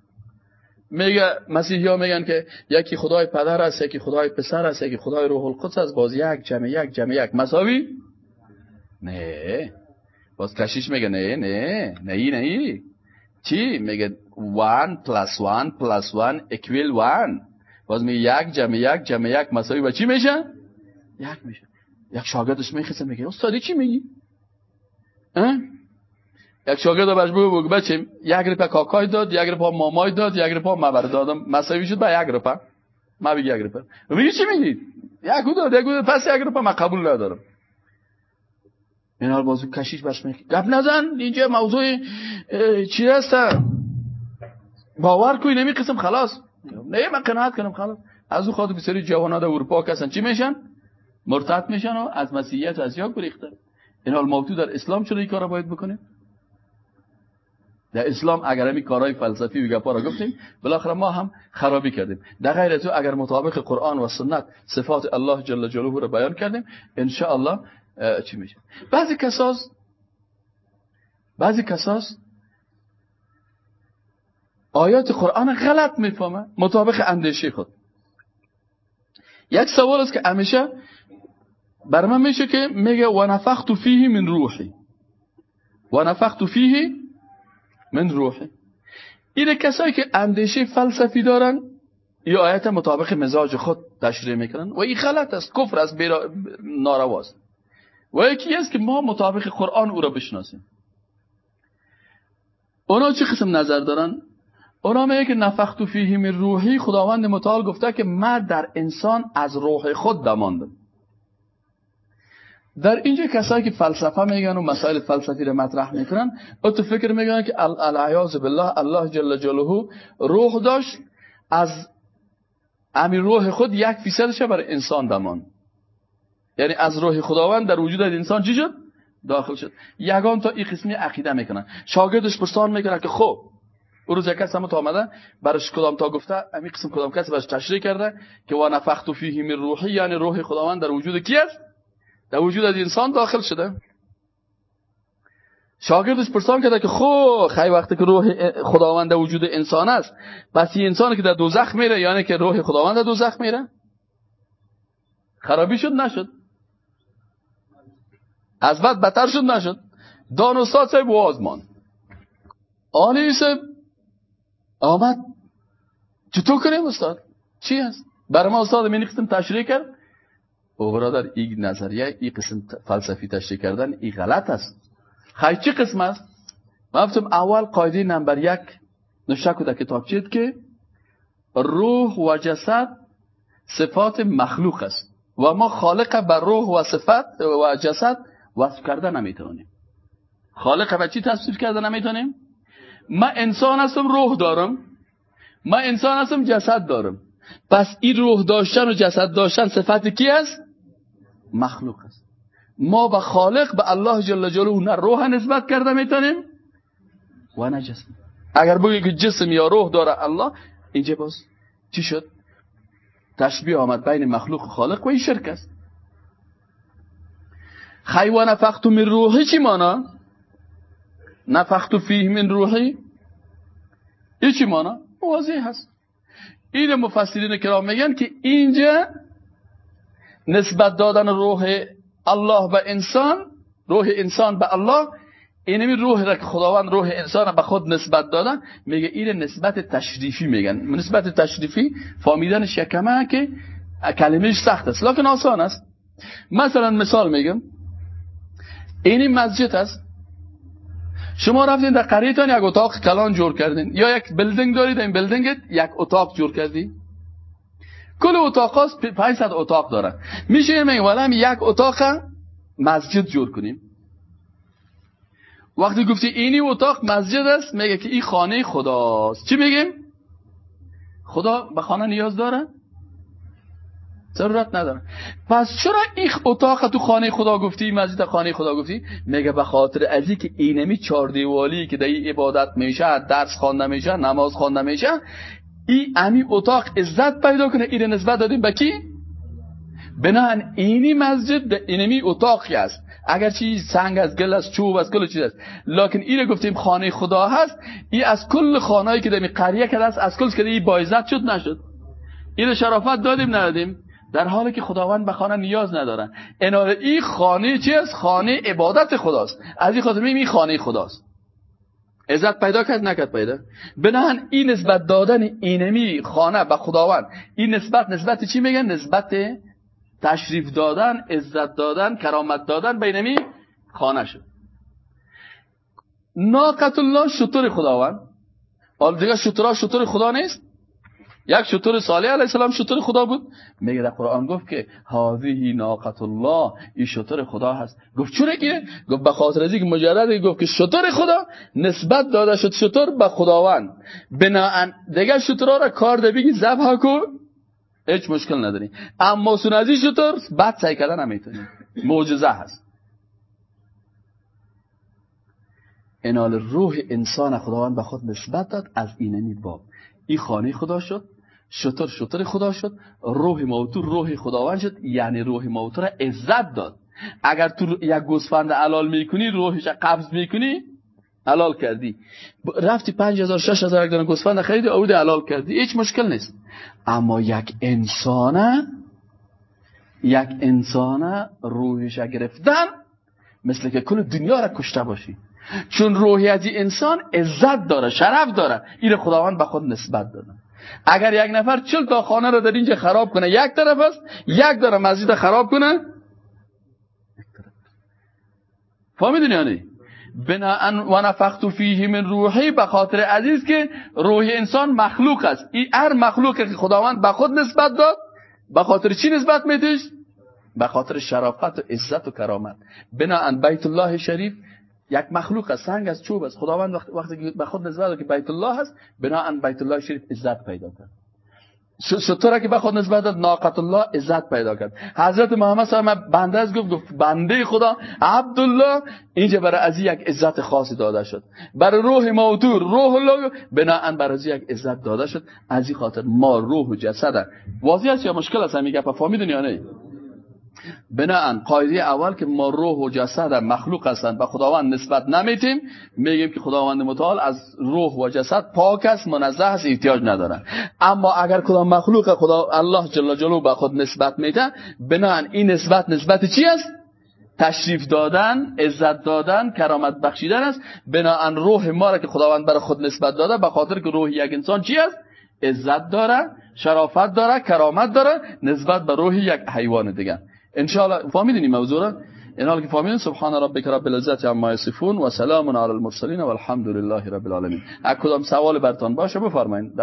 میگه مسیحی ها میگن که یکی خدای پدر است یکی خدای پسر است یکی خدای روح القدس است. باز یک جمع یک جمع یک. مساوی؟ نه. باز کشیش میگه نه نه. نه نه چی؟ میگه 1 پلاس 1 پلاس 1 اکویل 1 باز میگه یک جمع یک جمع یک. مساوی با چی میشه؟ یک میشه. یک شاگردش میخسته میگه استادی چی میگی؟ یک شاگرد بگو بگو بچه یک رپا کاکای داد یک رپا مامای داد یک رپا مبر دادم مساوی شد با یک رپا. ما بگی یک رپا. میگی چی میگی؟ یک داد یک داد. پس یک رپا ما قبول ندارم. این حال بازو کشیش برش میگه گپ نزن. اینجا موضوع چی هست؟ باور کوی نمی قسم خلاص. نه من قناعت کنم خلاص. از او خاطر بسیاری جوانات اروپا کسن چی میشن؟ مرتد میشن و از مسیحیت از یا گریختن این حال ما در اسلام چرا این کارا باید بکنیم؟ در اسلام اگر همی کارهای فلسفی و گپا را گفتیم بالاخره ما هم خرابی کردیم. در غیر از اگر مطابق قرآن و سنت صفات الله جل جلاله را بیان کردیم ان الله چی میشه؟ بعضی کساس بعضی کساس آیات قرآن غلط می‌فهمه مطابق اندیشه خود. یک سوال است که همیشه بر من میشه که میگه و نفخت فیه من روحی و نفخت فیه من روحه این کسایی که اندیشه فلسفی دارن یا آیت مطابق مزاج خود تشریح می‌کنن و این غلط است. کفر است نارواست. و یکی است که ما مطابق قرآن او را بشناسیم. اونا چه قسم نظر دارن؟ اونا میگه که نفخت فیه من روحی. خداوند متعال گفته که من در انسان از روح خود دماندم در اینجا کسایی که فلسفه میگن و مسائل فلسفی رو مطرح می‌کنن او تو فکر میگن که العیاذ بالله الله جل جلاله روح داشت از امیر روح خود یک فیصدش برای انسان دمان. یعنی از روح خداوند در وجود انسان چی شد؟ داخل شد. یگان تا این قسمی عقیده می‌کنن. شاگردش پرسان می‌کنن که خب او روز یک کس هم تا آمده برش کدام تا گفته؟ امی قسم کدام کسی برش تشریح کرده که و نفخت فیه من روحی یعنی روح خداوند در وجود کی است؟ در وجود از انسان داخل شده. شاگردش پرسان کرده که خو خیلی وقتی که روح خداوند در وجود انسان است. پس این انسانی که در دوزخ میره یعنی که روح خداوند در دوزخ میره؟ خرابی شد نشد. از بعد بدتر شد نشد. دان استاد صاحب وازمان آلی صاحب آمد. چطور کنیم استاد؟ چی هست؟ برای ما استاد می قسم تشریح کرد. او برادر این نظریه این قسم فلسفی تشریح کردن این غلط است خیلی چی قسم است من اول قاعده نمبر یک نشه در کتاب چید که روح و جسد صفات مخلوق است و ما خالق بر روح و صفت و جسد وصف کرده نمی‌تونیم خالق به چی تصویر کرده نمی‌تونیم من انسان هستم روح دارم من انسان هستم جسد دارم پس این روح داشتن و جسد داشتن صفت کی است مخلوق است. ما به خالق به الله جل جلاله نه روح نسبت کرده می‌تونیم و نه جسم. اگر بگی که جسم یا روح داره الله اینجا باز چی شد؟ تشبیه آمد بین مخلوق و خالق و این شرک است. خی و نفخت من روحی چی مانا؟ نفخت فیه من روحی؟ این چی مانا؟ واضح هست. این مفسرین کرام میگن که اینجا نسبت دادن روح الله به انسان روح انسان به الله اینمی روح را که خداوند روح انسان به خود نسبت دادن میگه این نسبت تشریفی میگن. نسبت تشریفی فامیدن شکمه که کلمهش سخت است لکن آسان است. مثلا مثال میگم. اینی مسجد است. شما رفتین در قریتان یک اتاق کلان جور کردین. یا یک بلدنگ دارید این بلدنگت یک اتاق جور کردی. کل اتاق هاست 500 اتاق داره میشه میگه ولی یک اتاق مسجد جور کنیم. وقتی گفتی اینی اتاق مسجد است میگه که این خانه خداست. چی میگیم؟ خدا به خانه نیاز داره؟ ضرورت نداره. پس چرا این اتاق تو خانه خدا گفتی مسجد خانه خدا گفتی؟ میگه به خاطر ازی که اینمی چهار دیوالی که در عبادت میشه درس خوانده میشه نماز خوانده میشه این امی اتاق عزت پیدا کنه این نسبت دادیم به کی؟ بنان اینی مسجد اینمی اتاقی است. اگر چی سنگ از گل از چوب از کل چیز است. لکن این گفتیم خانه خدا هست. این از کل خانهایی که در قریه کرده است از کل که این با عزت شد نشد. این شرافت دادیم ندادیم. در حالی که خداوند به خانه نیاز ندارن. این خانه چی است؟ خانه عبادت خداست. از این خاطر این خانه خداست. عزت پیدا کرد نکرد پیدا. بنان این نسبت دادن اینمی خانه به خداوند این نسبت نسبت چی میگن؟ نسبت تشریف دادن عزت دادن کرامت دادن بینمی خانه شد. ناقت الله شطور خداوند. حالا دیگه شطورا شطور خدا نیست. یک شطور صالح علیه السلام شطور خدا بود. میگه در قرآن گفت که هذه ناقت الله. این شطور خدا هست. گفت چرا که؟ گفت به خاطر از اینکه مجرد گفت که شطور خدا نسبت داده شد شطور به خداوند. بنا دیگه شطورا را کار ده بگی ذبح کن. هیچ مشکل نداری. اما سنازی شطور بعد سعی کردن نمی‌تونی معجزه هست. انال روح انسان خداوند به خود نسبت داد. از اینمی باب. این خانه خدا شد. شطر شطر خدا شد. روح موتور روح خداوند شد. یعنی روح موتور عزت داد. اگر تو یک گوسفند علال می‌کنی روحش قبض می‌کنی حلال کردی. رفتی پنج هزار شش هزار یک دانه گوسفند خریدی آوردی حلال کردی. هیچ مشکل نیست. اما یک انسانه یک انسانه روحش گرفتن مثل که کل دنیا را کشته باشی. چون روحی از انسان عزت داره شرف داره. این خداوند به خود نسبت داده. اگر یک نفر چل تا خانه رو در اینجا خراب کنه یک طرف است یک داره مسجد خراب کنه. فهمیدین یعنی بنا و نفخت فیه من روحی به خاطر عزیز که روح انسان مخلوق است. این هر مخلوق که خداوند به خود نسبت داد به خاطر چی نسبت میتیش به خاطر شرافت و عزت و کرامت. بنا بیت الله شریف یک مخلوق است سنگ از چوب است. خداوند وقتی به خود نسبت که بیت الله است بنا بیت الله شریف عزت پیدا کرد. شطوره که به خود نسبت داد ناقت الله عزت پیدا کرد. حضرت محمد صلی الله بنده از گفت گفت بنده خدا عبدالله اینجا برای از یک عزت خاصی داده شد. برای روح موتور روح الله بناهن برای از یک عزت داده شد. از این خاطر ما روح و جسد واضح است یا مشکل است؟ همین گپ فهمیدین یا نه؟ بناهن قاعده اول که ما روح و جسد مخلوق هستند به خداوند نسبت نمیتیم میگیم که خداوند متعال از روح و جسد پاک است منزه است احتیاج نداره اما اگر کدام مخلوق خدا الله جل جلاله به خود نسبت میده بناهن این نسبت نسبت چی است؟ تشریف دادن عزت دادن کرامت بخشیدن است. بناهن روح ما را که خداوند برای خود نسبت داده به خاطر که روح یک انسان چی است؟ عزت داره شرافت داره کرامت داره نسبت به روح یک حیوان دیگه ان شاء الله فهمیدین موضوع را این که فهمیدین سبحان ربک رب العزت عما یصفون و سلام علی المرسلین والحمد لله رب العالمین اگه کدام سوال برتان باشه بفرمایید